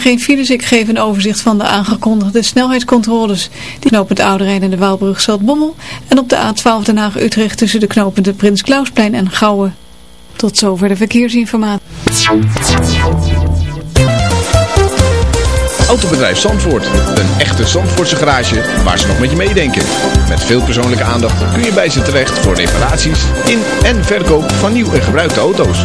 geen files. Ik geef een overzicht van de aangekondigde snelheidscontroles. Die knopen het Oude Rijn en de Waalbrug Bommel. En op de A12 Den Haag-Utrecht tussen de knopende Prins Klausplein en Gouwen. Tot zover de verkeersinformatie. Autobedrijf Zandvoort. Een echte Zandvoortse garage waar ze nog met je meedenken. Met veel persoonlijke aandacht kun je bij ze terecht voor reparaties in en verkoop van nieuw en gebruikte auto's.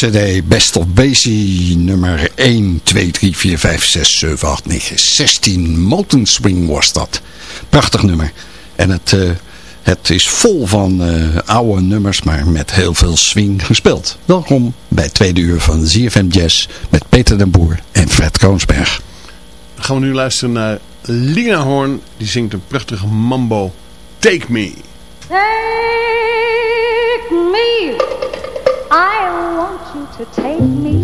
Cd Best of Basie nummer 1, 2, 3, 4, 5, 6, 7, 8, 9, 16. Mountain was dat. Prachtig nummer. En het, uh, het is vol van uh, oude nummers, maar met heel veel swing gespeeld. Welkom bij het tweede uur van ZFM Jazz met Peter den Boer en Fred Kroonsberg. Dan gaan we nu luisteren naar Lina Horn. Die zingt een prachtige mambo. Take Me. Take me. I want you to take me.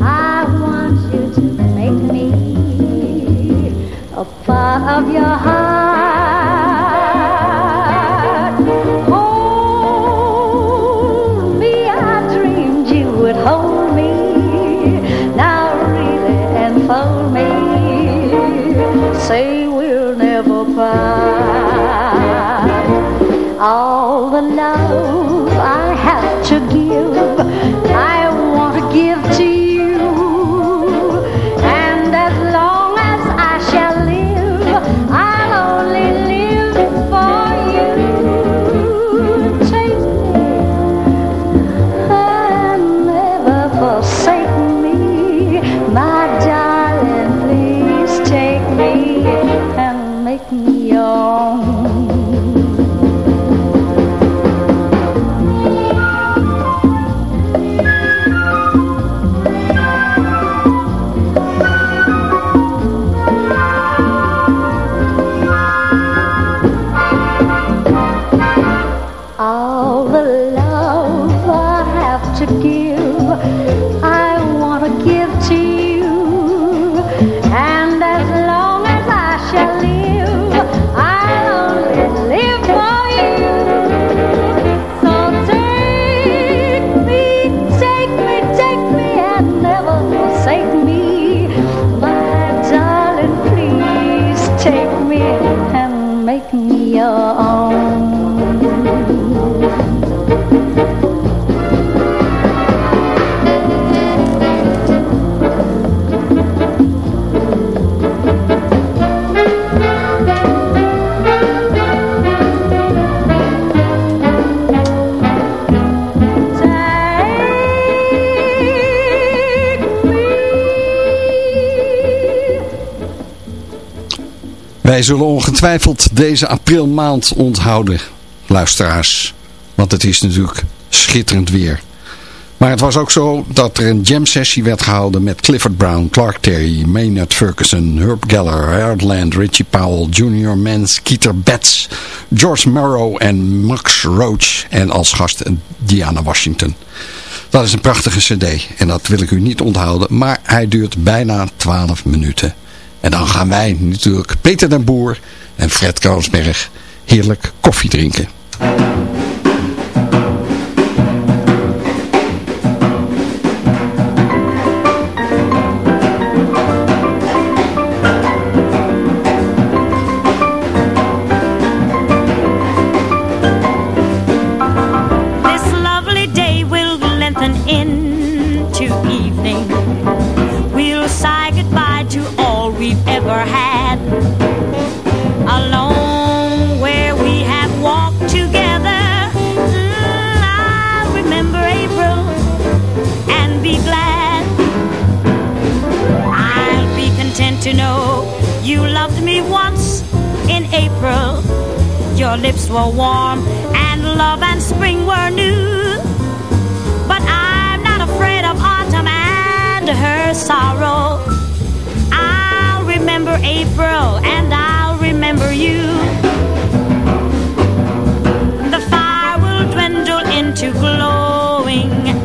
I want you to make me a part of your heart. Wij zullen ongetwijfeld deze aprilmaand onthouden, luisteraars. Want het is natuurlijk schitterend weer. Maar het was ook zo dat er een jam sessie werd gehouden met Clifford Brown, Clark Terry, Maynard Ferguson, Herb Geller, Harold Land, Richie Powell, Junior Mans, Keeter Betts, George Morrow en Max Roach en als gast Diana Washington. Dat is een prachtige cd en dat wil ik u niet onthouden, maar hij duurt bijna 12 minuten. En dan gaan wij natuurlijk Peter den Boer en Fred Kroonsberg heerlijk koffie drinken. Be glad. I'll be content to know you loved me once in April. Your lips were warm and love and spring were new. But I'm not afraid of autumn and her sorrow. I'll remember April and I'll remember you. The fire will dwindle into glowing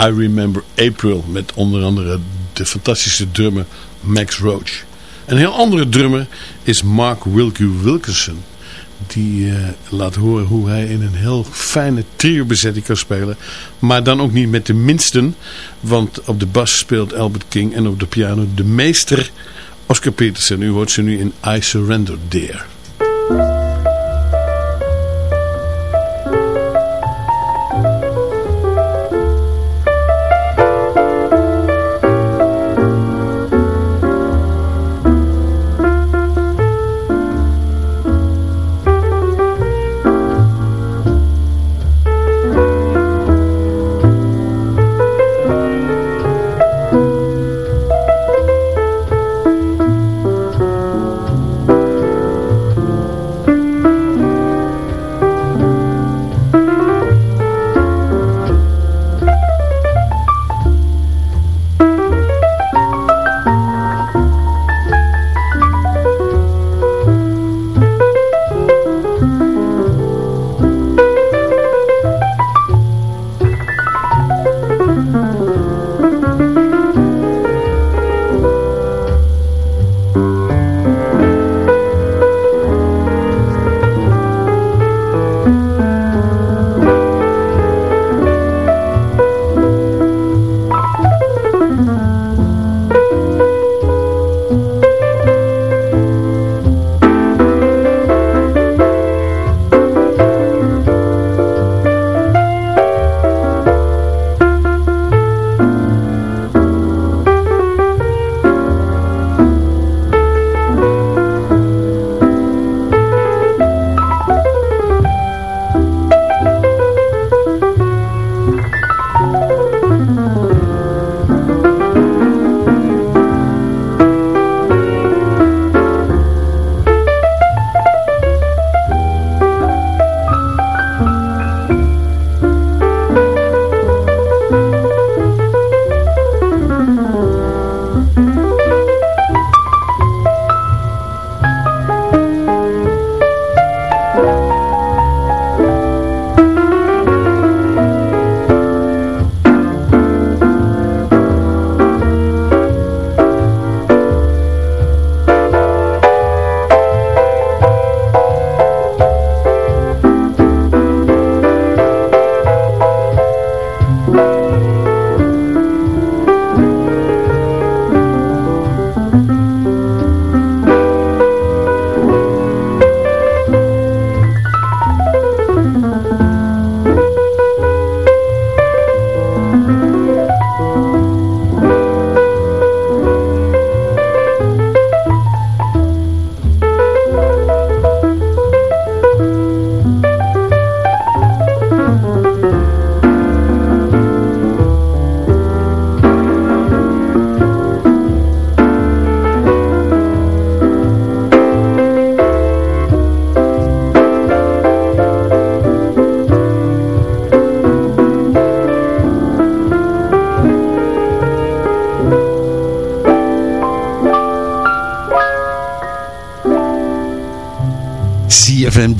I Remember April met onder andere de fantastische drummer Max Roach. Een heel andere drummer is Mark Wilkie Wilkinson. Die eh, laat horen hoe hij in een heel fijne trio-bezetting kan spelen. Maar dan ook niet met de minsten. Want op de bas speelt Albert King en op de piano de meester Oscar Peterson. U hoort ze nu in I Surrender Dear.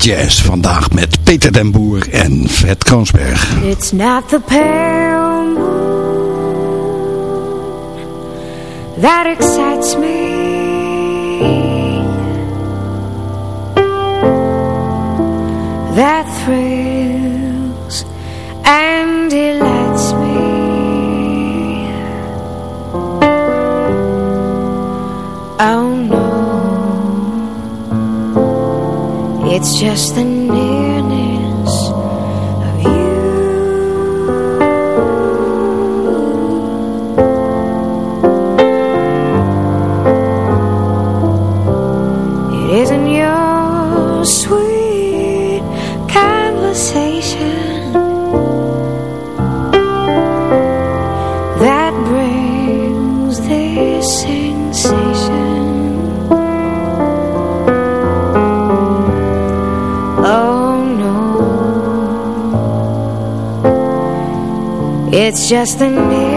Jazz vandaag met Peter den Boer en Fred Kroonsberg. It's not the moon that excites me. That thrills and delights me. Oh It's just the nearness It's just the nearness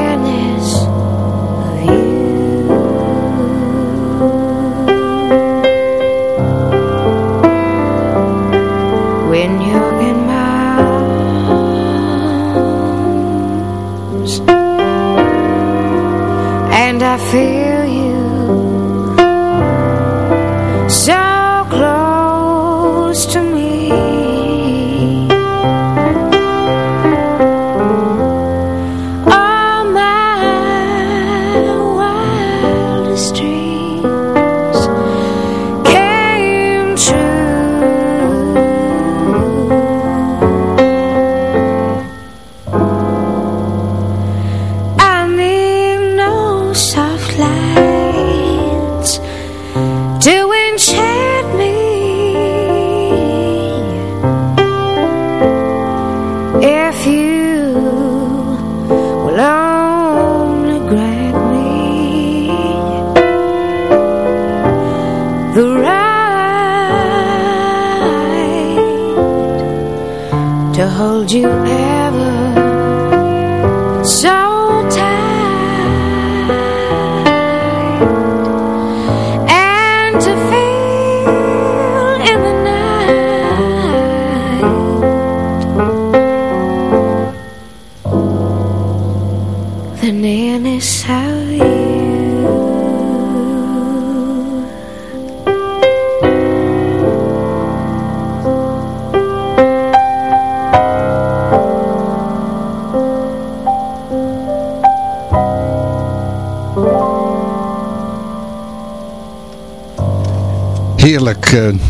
to hold you. ever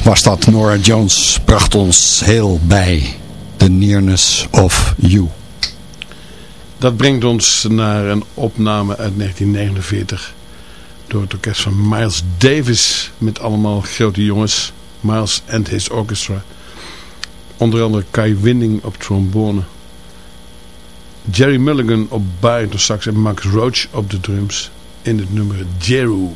was dat. Nora Jones bracht ons heel bij. The Nearness of You. Dat brengt ons naar een opname uit 1949 door het orkest van Miles Davis met allemaal grote jongens. Miles and his orchestra. Onder andere Kai Winding op trombone. Jerry Mulligan op sax en Max Roach op de drums in het nummer Jeru.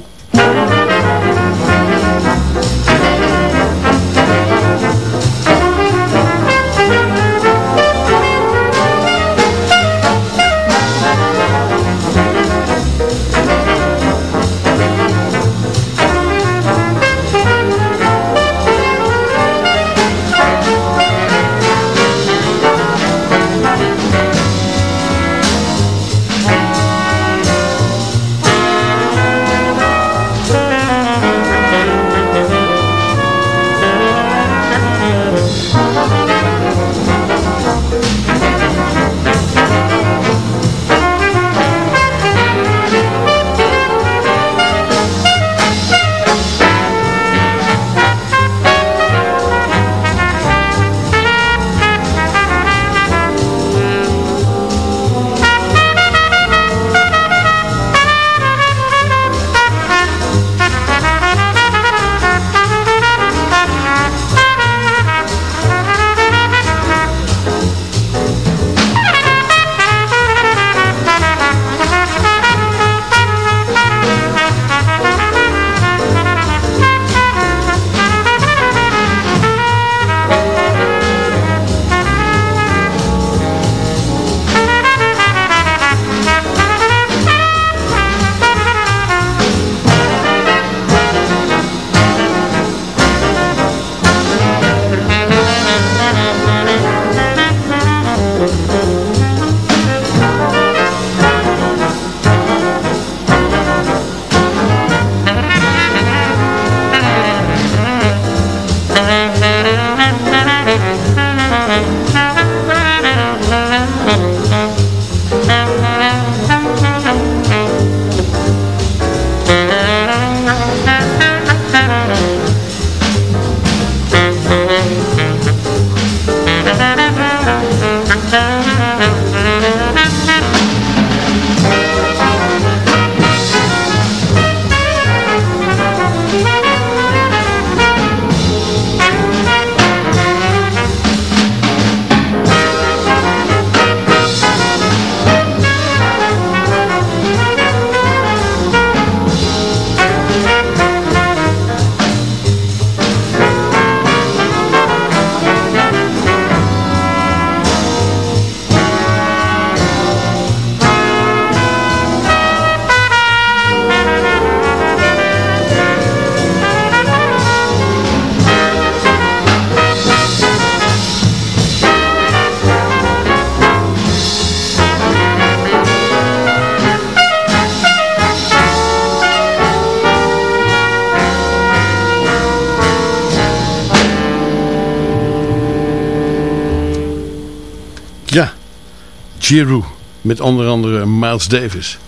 Giroux. Met onder andere Miles Davis.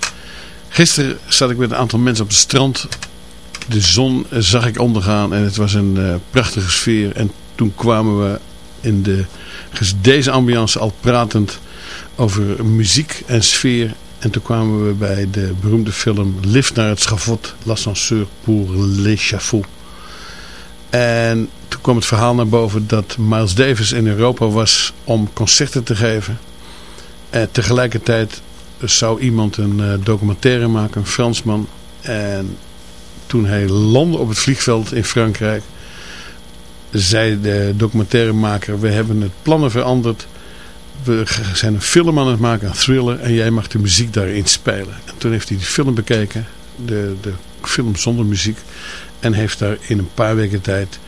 Gisteren zat ik met een aantal mensen op het strand. De zon zag ik ondergaan en het was een uh, prachtige sfeer. En toen kwamen we in de, deze ambiance al pratend over muziek en sfeer. En toen kwamen we bij de beroemde film Lift naar het schavot, L'ascenseur pour l'échafaud. En toen kwam het verhaal naar boven dat Miles Davis in Europa was om concerten te geven. Tegelijkertijd zou iemand een uh, documentaire maken, een Fransman. En toen hij landde op het vliegveld in Frankrijk, zei de documentairemaker, we hebben het plannen veranderd. We zijn een film aan het maken, een thriller, en jij mag de muziek daarin spelen. En toen heeft hij die film bekeken, de, de film zonder muziek, en heeft daar in een paar weken tijd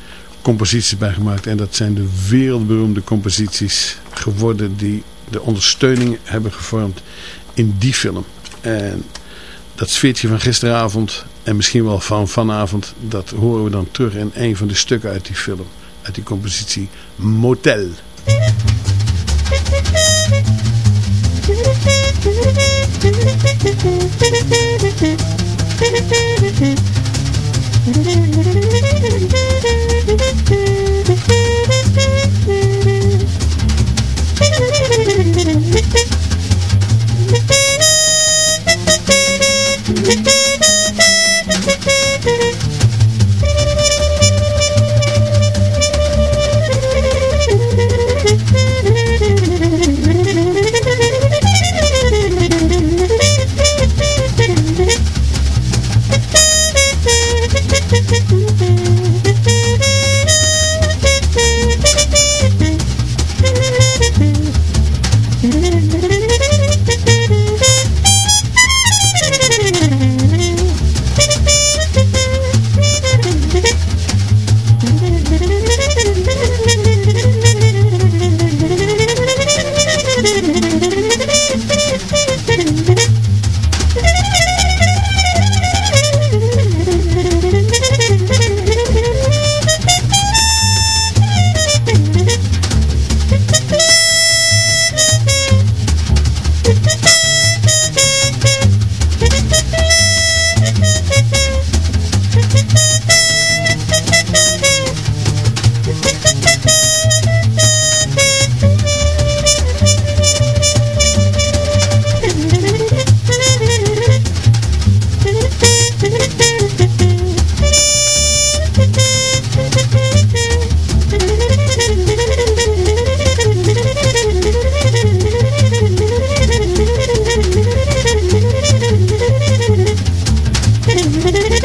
composities bij gemaakt. En dat zijn de wereldberoemde composities geworden die de ondersteuning hebben gevormd in die film. En dat sfeertje van gisteravond en misschien wel van vanavond, dat horen we dan terug in een van de stukken uit die film. Uit die compositie Motel. Hehehe Mm-hmm.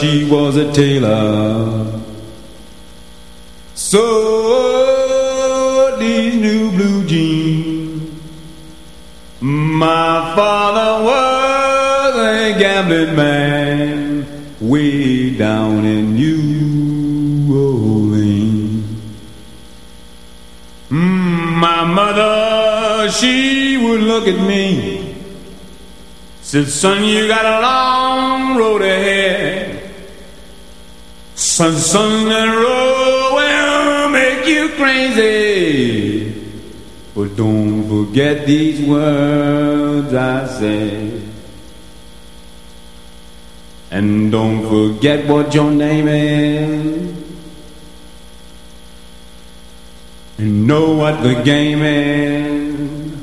she was a tailor. So these new blue jeans. My father was a gambling man way down in New Orleans. My mother, she would look at me. Said, son, you got a long road ahead. Son, son, that road will make you crazy. But don't forget these words I say. And don't forget what your name is. And know what the game is.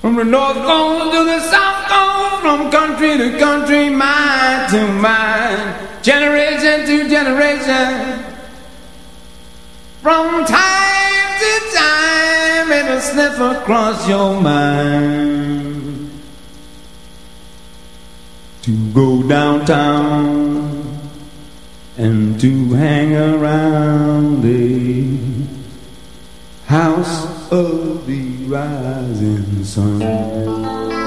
From the north going to the south going, from country to country, mine to mine, generation to generation. From time to time, it'll slip across your mind to go downtown and to hang around the house of the rising sun.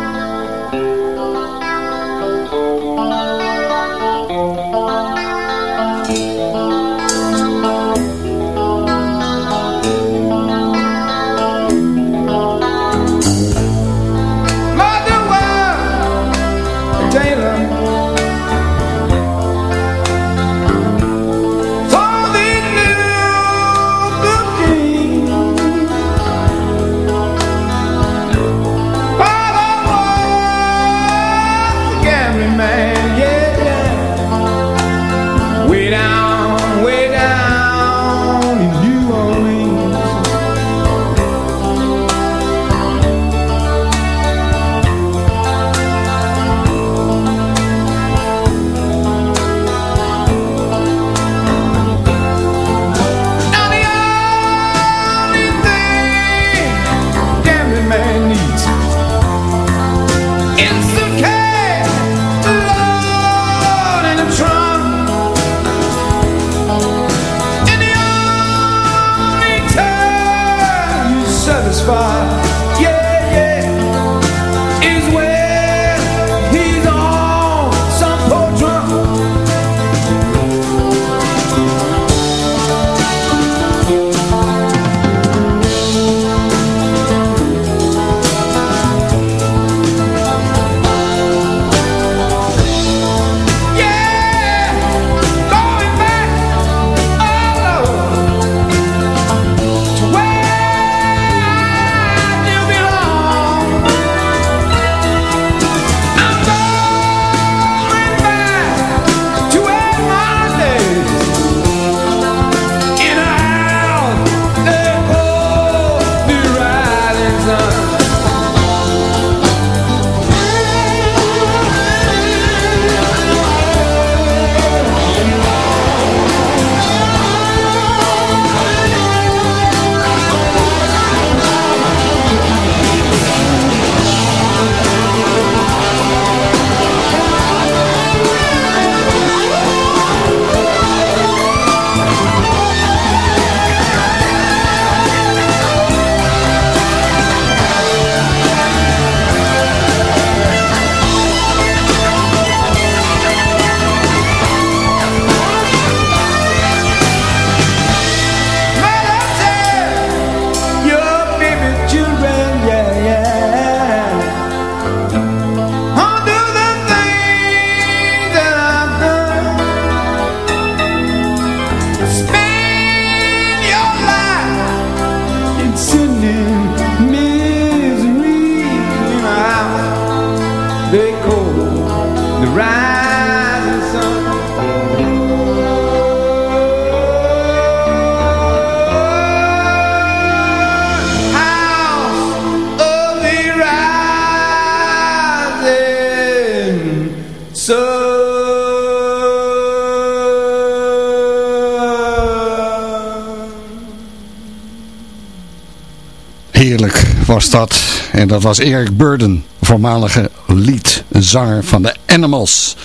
En dat was Eric Burden, voormalige liedzanger van de Animals.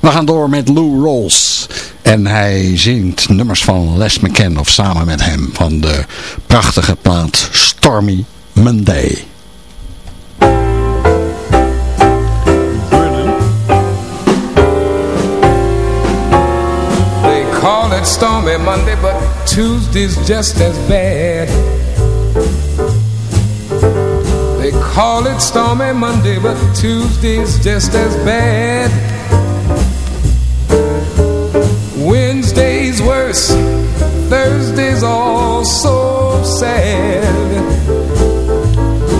We gaan door met Lou Rawls. En hij zingt nummers van Les McCann of samen met hem van de prachtige plaat Stormy Monday. They call it stormy Monday, but Tuesday's just as bad. They call it stormy Monday, but Tuesday's just as bad. Wednesday's worse, Thursday's all so sad.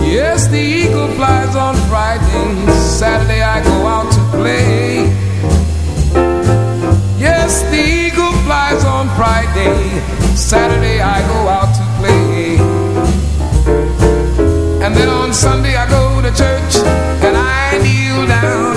Yes, the eagle flies on Friday, Saturday I go out to play. Yes, the eagle flies on Friday, Saturday I go out Sunday I go to church and I kneel down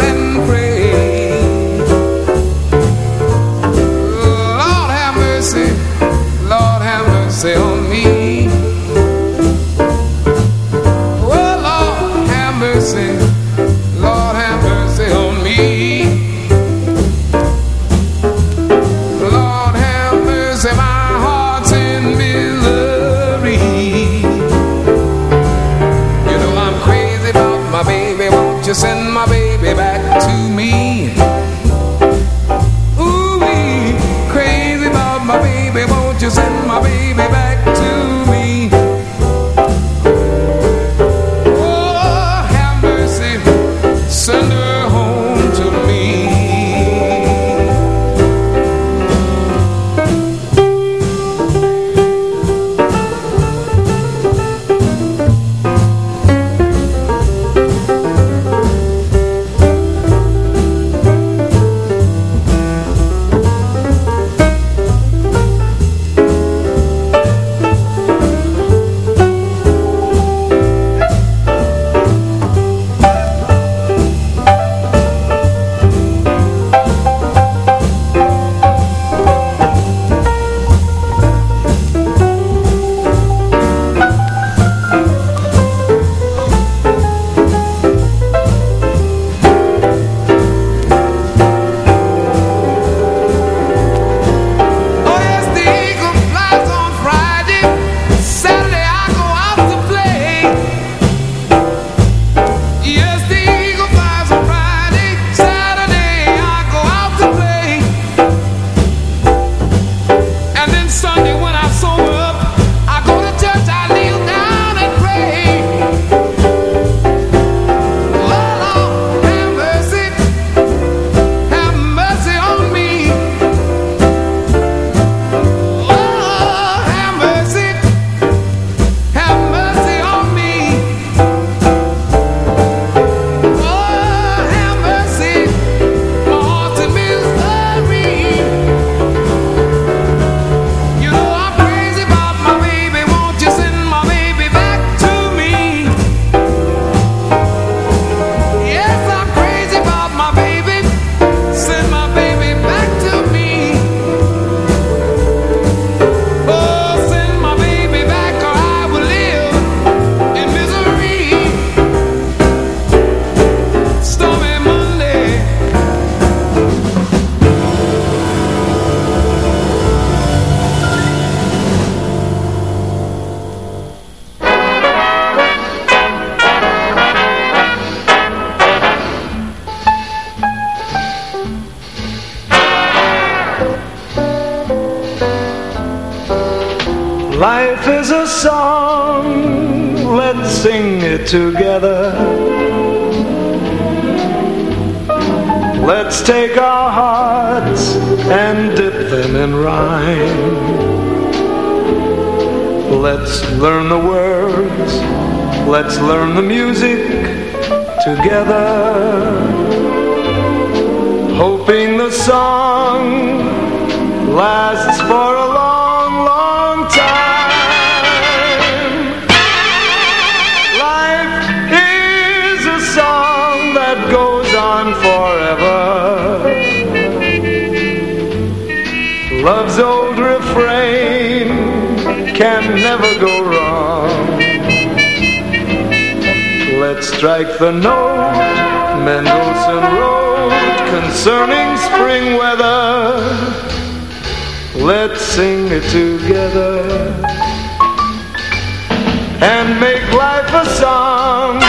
together. Let's take our hearts and dip them in rhyme. Let's learn the words, let's learn the music together. Hoping the song lasts for a long, strike the note Mendelssohn wrote concerning spring weather. Let's sing it together and make life a song.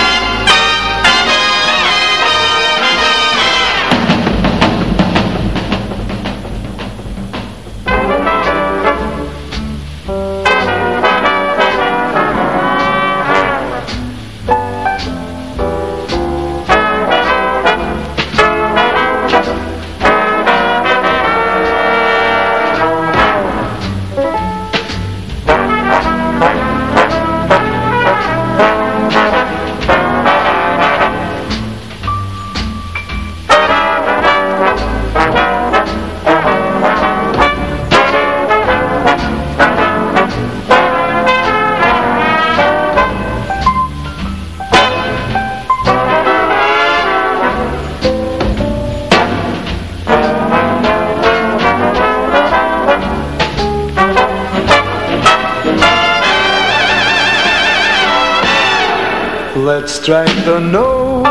Let's strike the note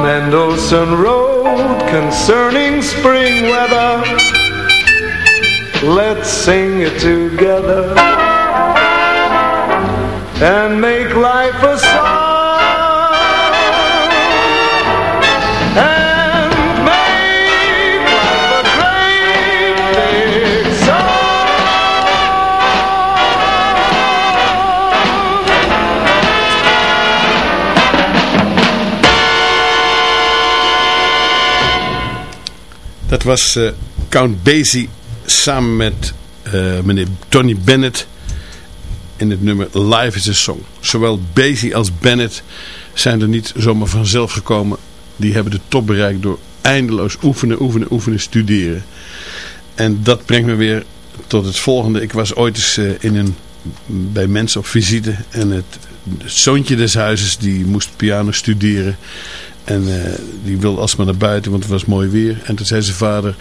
Mendelssohn wrote concerning spring weather. Let's sing it together and make life a song. Dat was eh, Count Basie samen met eh, meneer Tony Bennett in het nummer Live is a Song. Zowel Basie als Bennett zijn er niet zomaar vanzelf gekomen. Die hebben de top bereikt door eindeloos oefenen, oefenen, oefenen, studeren. En dat brengt me weer tot het volgende. Ik was ooit eens eh, in een, bij mensen op visite en het, het zoontje des huizes die moest piano studeren. En eh, die wilde alsmaar naar buiten, want het was mooi weer. En toen zei zijn vader,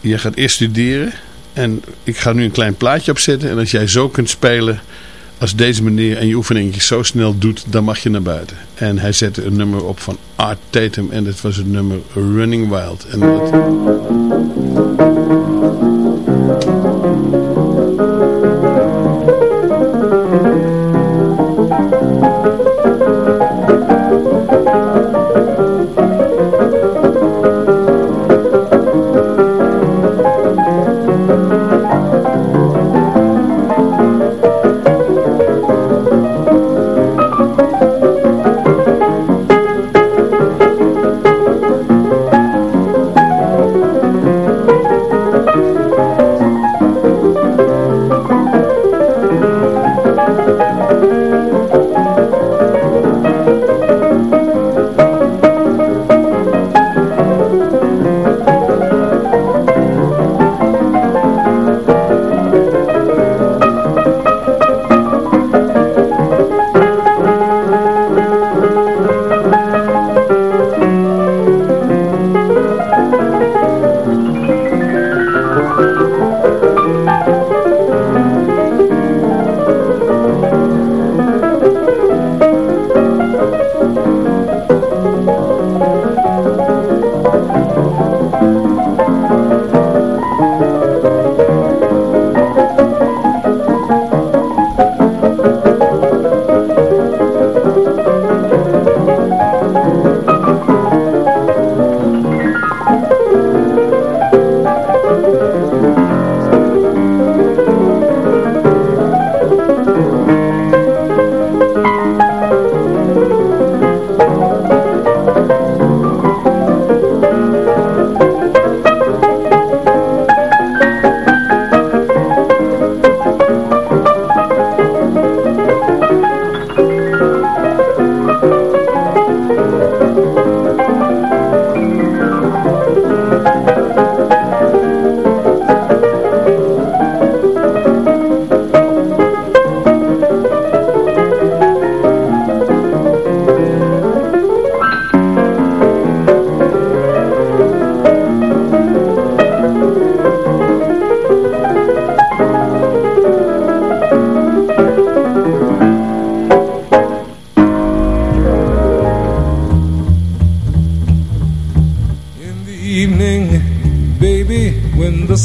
jij gaat eerst studeren. En ik ga nu een klein plaatje opzetten. En als jij zo kunt spelen als deze meneer en je oefeningetjes zo snel doet, dan mag je naar buiten. En hij zette een nummer op van Art Tatum. En dat was het nummer Running Wild. En dat...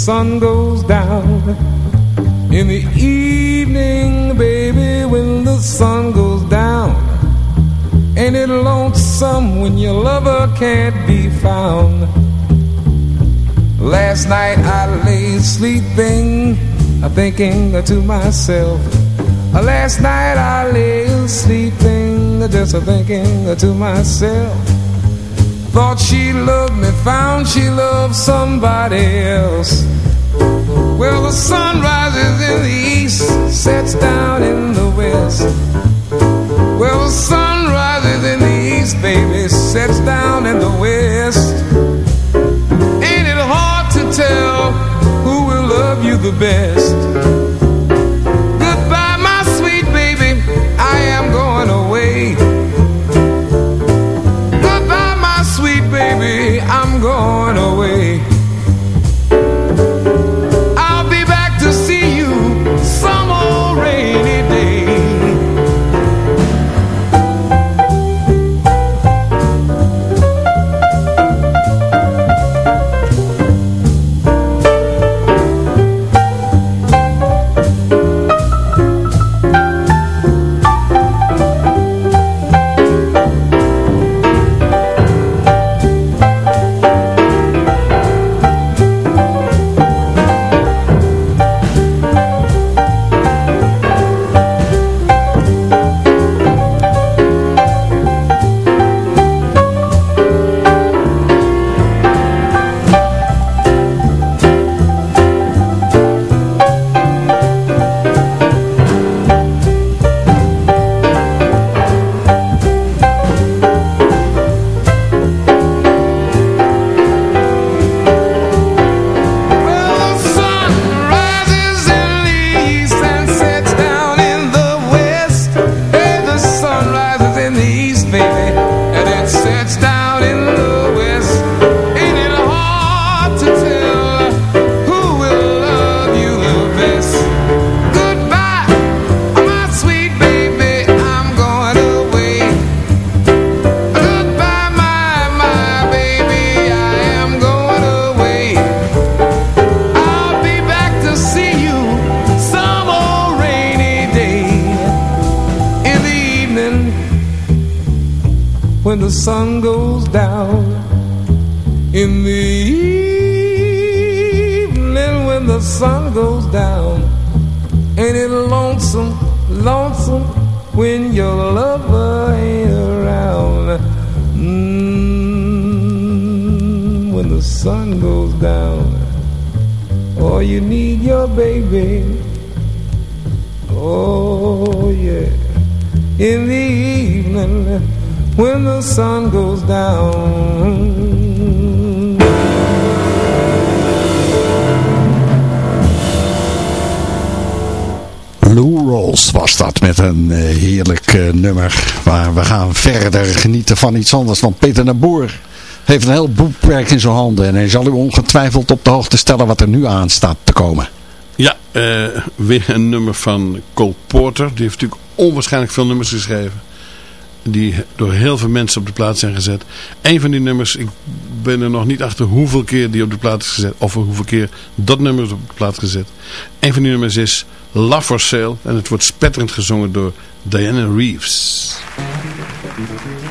sun goes down. In the evening, baby, when the sun goes down. Ain't it lonesome when your lover can't be found? Last night I lay sleeping, thinking to myself. Uh, last night I lay sleeping, just thinking to myself. Thought she loved me, found she loved somebody else. Well, the sun rises in the east, sets down in the west. Well, the sun rises in the east, baby, sets down in the west. Ain't it hard to tell who will love you the best? We gaan verder genieten van iets anders. Want Peter de Boer heeft een heel boekwerk in zijn handen. En hij zal u ongetwijfeld op de hoogte stellen wat er nu aan staat te komen. Ja, eh, weer een nummer van Cole Porter. Die heeft natuurlijk onwaarschijnlijk veel nummers geschreven. Die door heel veel mensen op de plaats zijn gezet. Een van die nummers, ik ben er nog niet achter hoeveel keer die op de plaats is gezet. Of hoeveel keer dat nummer is op de plaats gezet. Een van die nummers is Love for Sale. En het wordt spetterend gezongen door Diana Reeves. Thank you.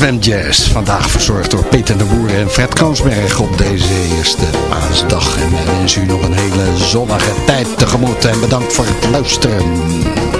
CFM Jazz, vandaag verzorgd door Peter de Boer en Fred Koonsberg op deze eerste paasdag. En wij wensen u nog een hele zonnige tijd tegemoet en bedankt voor het luisteren.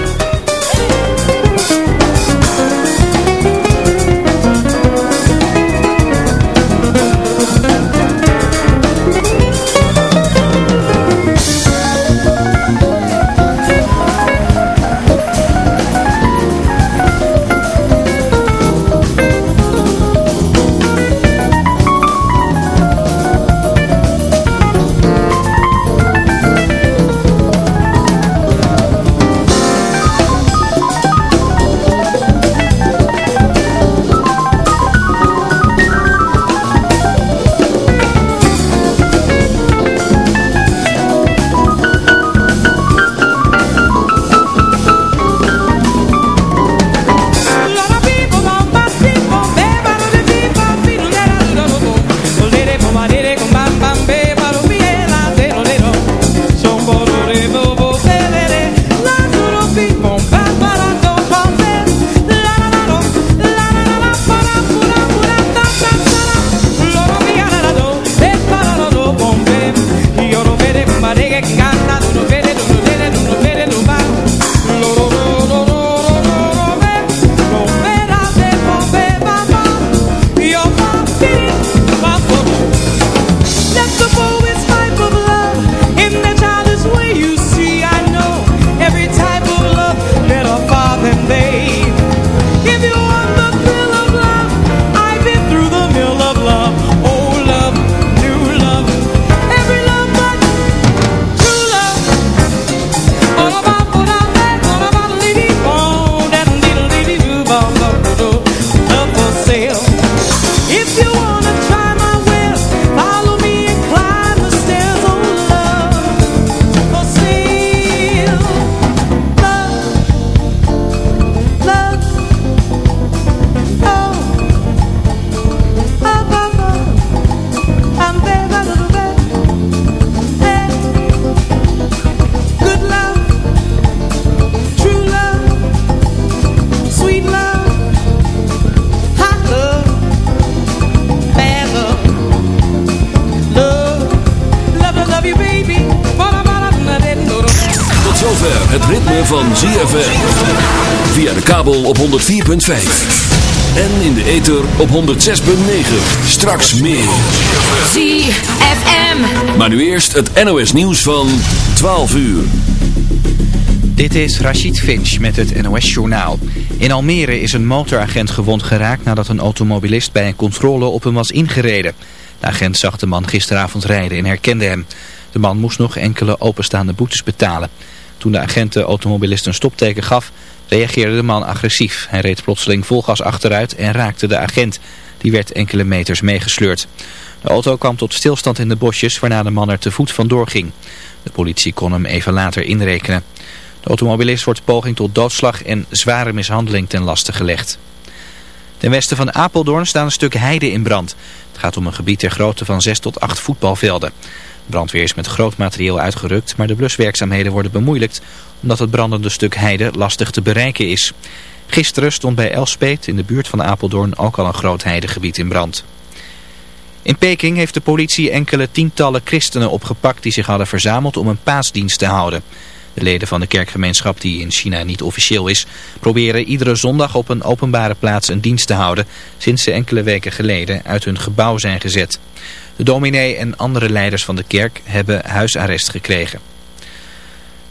En in de ether op 106.9. Straks meer. ZFM. Maar nu eerst het NOS nieuws van 12 uur. Dit is Rachid Finch met het NOS-journaal. In Almere is een motoragent gewond geraakt nadat een automobilist bij een controle op hem was ingereden. De agent zag de man gisteravond rijden en herkende hem. De man moest nog enkele openstaande boetes betalen. Toen de agent de automobilist een stopteken gaf, reageerde de man agressief. Hij reed plotseling vol gas achteruit en raakte de agent. Die werd enkele meters meegesleurd. De auto kwam tot stilstand in de bosjes, waarna de man er te voet vandoor ging. De politie kon hem even later inrekenen. De automobilist wordt poging tot doodslag en zware mishandeling ten laste gelegd. Ten westen van Apeldoorn staat een stuk heide in brand. Het gaat om een gebied ter grootte van 6 tot 8 voetbalvelden. Brandweer is met groot materieel uitgerukt, maar de bluswerkzaamheden worden bemoeilijkt omdat het brandende stuk heide lastig te bereiken is. Gisteren stond bij Elspet in de buurt van Apeldoorn ook al een groot heidegebied in brand. In Peking heeft de politie enkele tientallen christenen opgepakt die zich hadden verzameld om een paasdienst te houden. De leden van de kerkgemeenschap, die in China niet officieel is, proberen iedere zondag op een openbare plaats een dienst te houden, sinds ze enkele weken geleden uit hun gebouw zijn gezet. De dominee en andere leiders van de kerk hebben huisarrest gekregen.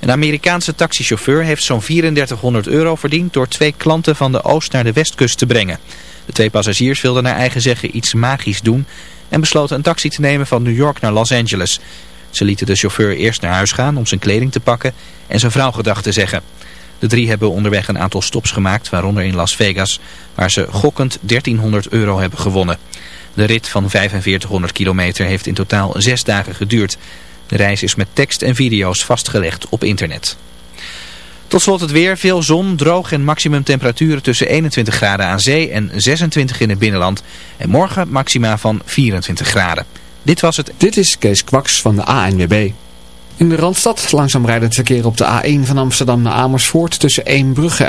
Een Amerikaanse taxichauffeur heeft zo'n 3400 euro verdiend door twee klanten van de oost naar de westkust te brengen. De twee passagiers wilden naar eigen zeggen iets magisch doen en besloten een taxi te nemen van New York naar Los Angeles. Ze lieten de chauffeur eerst naar huis gaan om zijn kleding te pakken en zijn vrouw gedag te zeggen. De drie hebben onderweg een aantal stops gemaakt, waaronder in Las Vegas, waar ze gokkend 1300 euro hebben gewonnen. De rit van 4500 kilometer heeft in totaal zes dagen geduurd. De reis is met tekst en video's vastgelegd op internet. Tot slot het weer. Veel zon, droog en maximum temperaturen tussen 21 graden aan zee en 26 in het binnenland. En morgen maxima van 24 graden. Dit was het. Dit is Kees Kwaks van de ANWB. In de Randstad langzaam rijdend verkeer op de A1 van Amsterdam naar Amersfoort tussen Eembrugge en